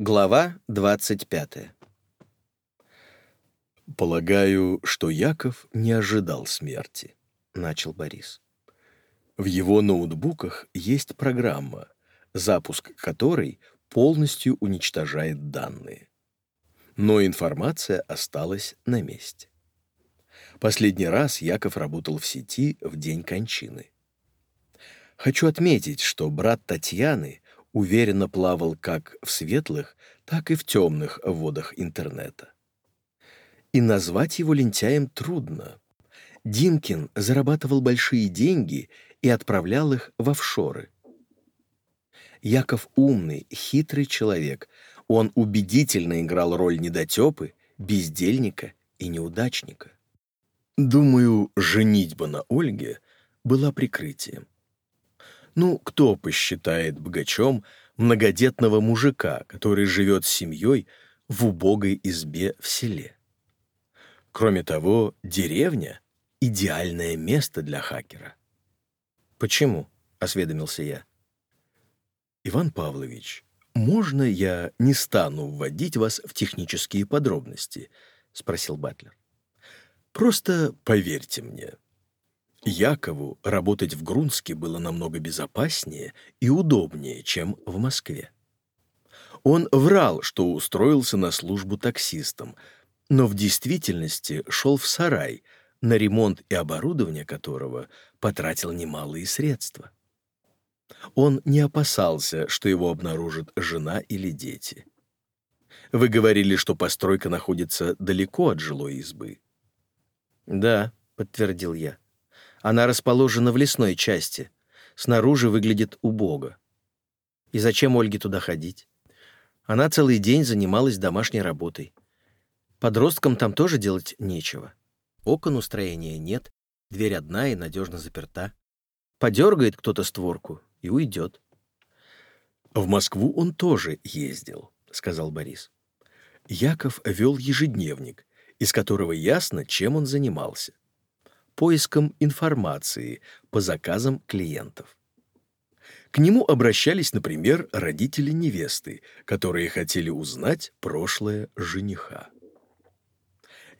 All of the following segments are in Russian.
Глава 25. «Полагаю, что Яков не ожидал смерти», — начал Борис. «В его ноутбуках есть программа, запуск которой полностью уничтожает данные. Но информация осталась на месте. Последний раз Яков работал в сети в день кончины. Хочу отметить, что брат Татьяны уверенно плавал как в светлых, так и в темных водах интернета. И назвать его лентяем трудно. Димкин зарабатывал большие деньги и отправлял их в офшоры. Яков умный, хитрый человек. Он убедительно играл роль недотепы, бездельника и неудачника. Думаю, женитьба на Ольге была прикрытием. Ну, кто посчитает богачом многодетного мужика, который живет с семьей в убогой избе в селе? Кроме того, деревня — идеальное место для хакера. «Почему?» — осведомился я. «Иван Павлович, можно я не стану вводить вас в технические подробности?» — спросил Батлер. «Просто поверьте мне, Якову работать в Грунске было намного безопаснее и удобнее, чем в Москве. Он врал, что устроился на службу таксистом, но в действительности шел в сарай, на ремонт и оборудование которого потратил немалые средства. Он не опасался, что его обнаружит жена или дети. Вы говорили, что постройка находится далеко от жилой избы. «Да», — подтвердил я. Она расположена в лесной части. Снаружи выглядит убого. И зачем Ольге туда ходить? Она целый день занималась домашней работой. Подросткам там тоже делать нечего. Окон у строения нет, дверь одна и надежно заперта. Подергает кто-то створку и уйдет. «В Москву он тоже ездил», — сказал Борис. Яков вел ежедневник, из которого ясно, чем он занимался поиском информации по заказам клиентов. К нему обращались, например, родители невесты, которые хотели узнать прошлое жениха.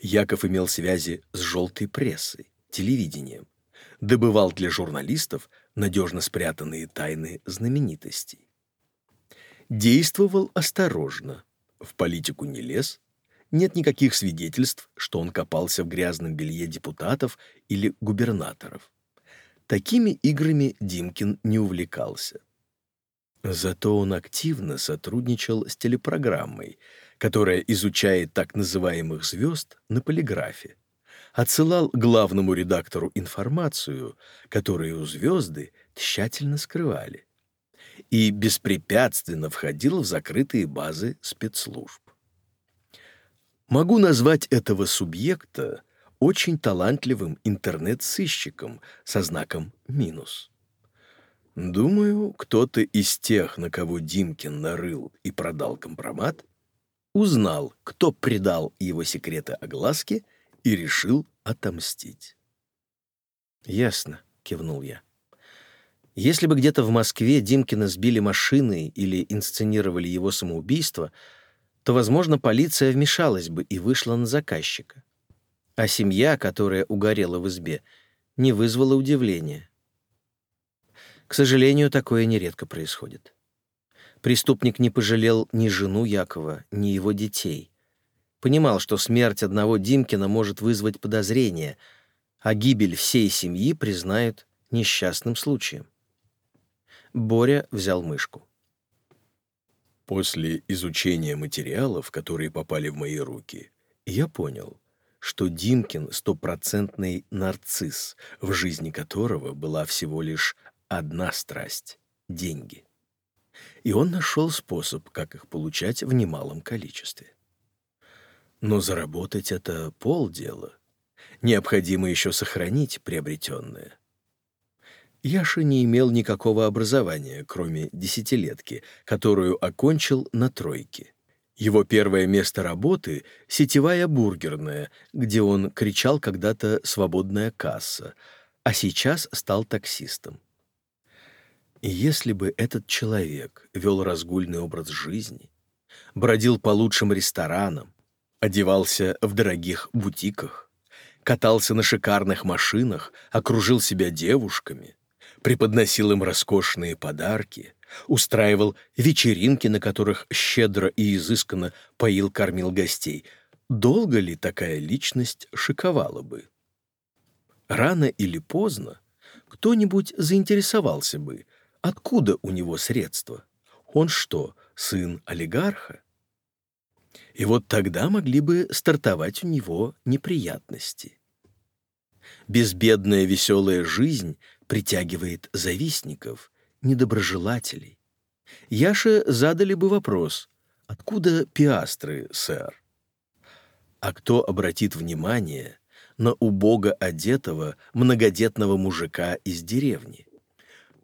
Яков имел связи с желтой прессой, телевидением, добывал для журналистов надежно спрятанные тайны знаменитостей. Действовал осторожно, в политику не лез, нет никаких свидетельств, что он копался в грязном белье депутатов или губернаторов. Такими играми Димкин не увлекался. Зато он активно сотрудничал с телепрограммой, которая изучает так называемых звезд на полиграфе. Отсылал главному редактору информацию, которую у звезды тщательно скрывали, и беспрепятственно входил в закрытые базы спецслужб. Могу назвать этого субъекта очень талантливым интернет-сыщиком со знаком «минус». Думаю, кто-то из тех, на кого Димкин нарыл и продал компромат, узнал, кто предал его секреты огласки и решил отомстить. «Ясно», — кивнул я. «Если бы где-то в Москве Димкина сбили машиной или инсценировали его самоубийство — то, возможно, полиция вмешалась бы и вышла на заказчика. А семья, которая угорела в избе, не вызвала удивления. К сожалению, такое нередко происходит. Преступник не пожалел ни жену Якова, ни его детей. Понимал, что смерть одного Димкина может вызвать подозрение, а гибель всей семьи признают несчастным случаем. Боря взял мышку. После изучения материалов, которые попали в мои руки, я понял, что Димкин — стопроцентный нарцисс, в жизни которого была всего лишь одна страсть — деньги. И он нашел способ, как их получать в немалом количестве. Но заработать — это полдела. Необходимо еще сохранить приобретенное — Яша не имел никакого образования, кроме десятилетки, которую окончил на тройке. Его первое место работы — сетевая бургерная, где он кричал когда-то «свободная касса», а сейчас стал таксистом. Если бы этот человек вел разгульный образ жизни, бродил по лучшим ресторанам, одевался в дорогих бутиках, катался на шикарных машинах, окружил себя девушками, преподносил им роскошные подарки, устраивал вечеринки, на которых щедро и изысканно поил-кормил гостей. Долго ли такая личность шиковала бы? Рано или поздно кто-нибудь заинтересовался бы, откуда у него средства. Он что, сын олигарха? И вот тогда могли бы стартовать у него неприятности. Безбедная веселая жизнь притягивает завистников, недоброжелателей. Яше задали бы вопрос, откуда пиастры, сэр? А кто обратит внимание на убого одетого многодетного мужика из деревни?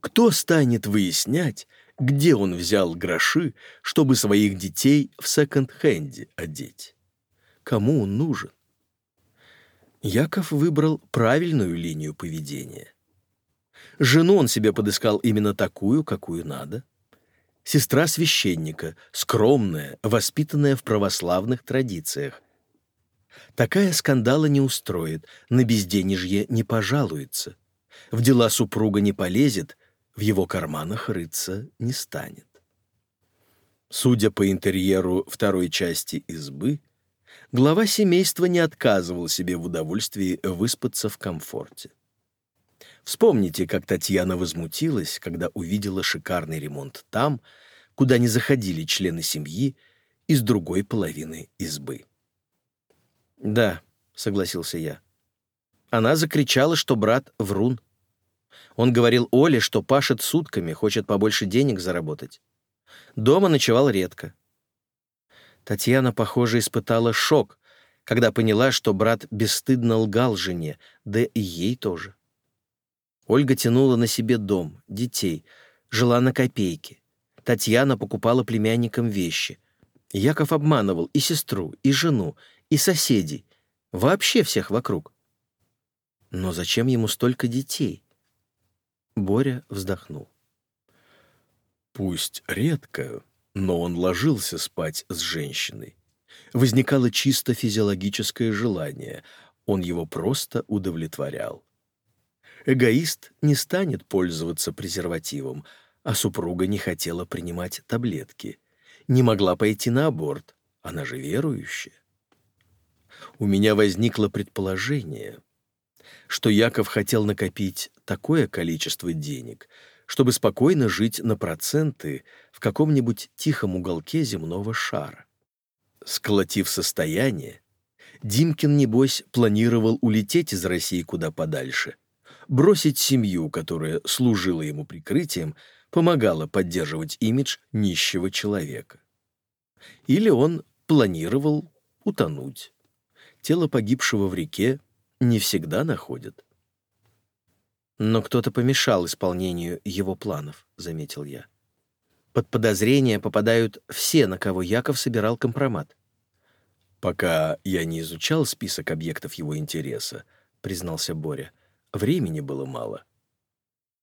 Кто станет выяснять, где он взял гроши, чтобы своих детей в секонд-хенде одеть? Кому он нужен? Яков выбрал правильную линию поведения. Жену он себе подыскал именно такую, какую надо. Сестра священника, скромная, воспитанная в православных традициях. Такая скандала не устроит, на безденежье не пожалуется, в дела супруга не полезет, в его карманах рыться не станет. Судя по интерьеру второй части избы, глава семейства не отказывал себе в удовольствии выспаться в комфорте. Вспомните, как Татьяна возмутилась, когда увидела шикарный ремонт там, куда не заходили члены семьи из другой половины избы. «Да», — согласился я. Она закричала, что брат врун. Он говорил Оле, что пашет сутками, хочет побольше денег заработать. Дома ночевал редко. Татьяна, похоже, испытала шок, когда поняла, что брат бесстыдно лгал жене, да и ей тоже. Ольга тянула на себе дом, детей, жила на копейки. Татьяна покупала племянникам вещи. Яков обманывал и сестру, и жену, и соседей, вообще всех вокруг. Но зачем ему столько детей? Боря вздохнул. Пусть редко, но он ложился спать с женщиной. Возникало чисто физиологическое желание, он его просто удовлетворял. Эгоист не станет пользоваться презервативом, а супруга не хотела принимать таблетки, не могла пойти на аборт, она же верующая. У меня возникло предположение, что Яков хотел накопить такое количество денег, чтобы спокойно жить на проценты в каком-нибудь тихом уголке земного шара. Сколотив состояние, Димкин, небось, планировал улететь из России куда подальше, бросить семью, которая служила ему прикрытием, помогала поддерживать имидж нищего человека. Или он планировал утонуть. Тело погибшего в реке не всегда находят. Но кто-то помешал исполнению его планов, заметил я. Под подозрение попадают все, на кого Яков собирал компромат. Пока я не изучал список объектов его интереса, признался Боря, времени было мало.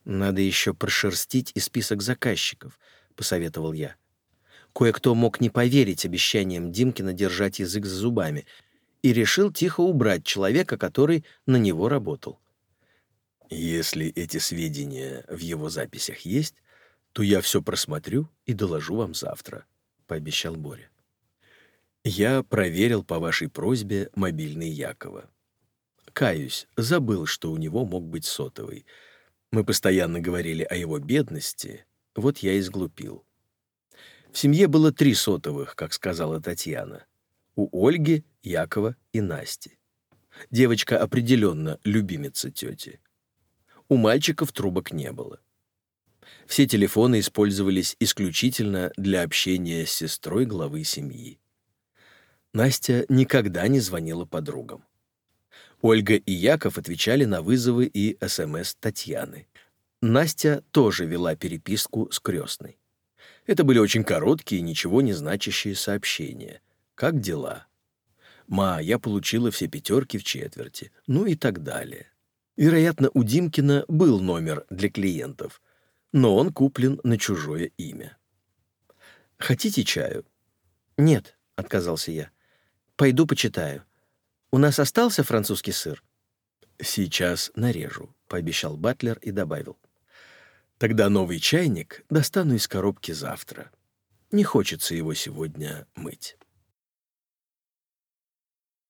Надо еще прошерстить и список заказчиков, посоветовал я. Кое-кто мог не поверить обещаниям Димкина держать язык за зубами и решил тихо убрать человека, который на него работал. Если эти сведения в его записях есть, то я все просмотрю и доложу вам завтра», — пообещал Боря. «Я проверил по вашей просьбе мобильный Якова. Каюсь, забыл, что у него мог быть сотовый. Мы постоянно говорили о его бедности, вот я и сглупил. В семье было три сотовых, как сказала Татьяна. У Ольги, Якова и Насти. Девочка определенно любимица тети. У мальчиков трубок не было. Все телефоны использовались исключительно для общения с сестрой главы семьи. Настя никогда не звонила подругам. Ольга и Яков отвечали на вызовы и СМС Татьяны. Настя тоже вела переписку с крестной. Это были очень короткие, ничего не значащие сообщения. «Как дела?» «Ма, я получила все пятерки в четверти», ну и так далее. Вероятно, у Димкина был номер для клиентов, но он куплен на чужое имя. «Хотите чаю?» «Нет», — отказался я. «Пойду почитаю. У нас остался французский сыр?» «Сейчас нарежу», — пообещал Батлер и добавил. «Тогда новый чайник достану из коробки завтра. Не хочется его сегодня мыть».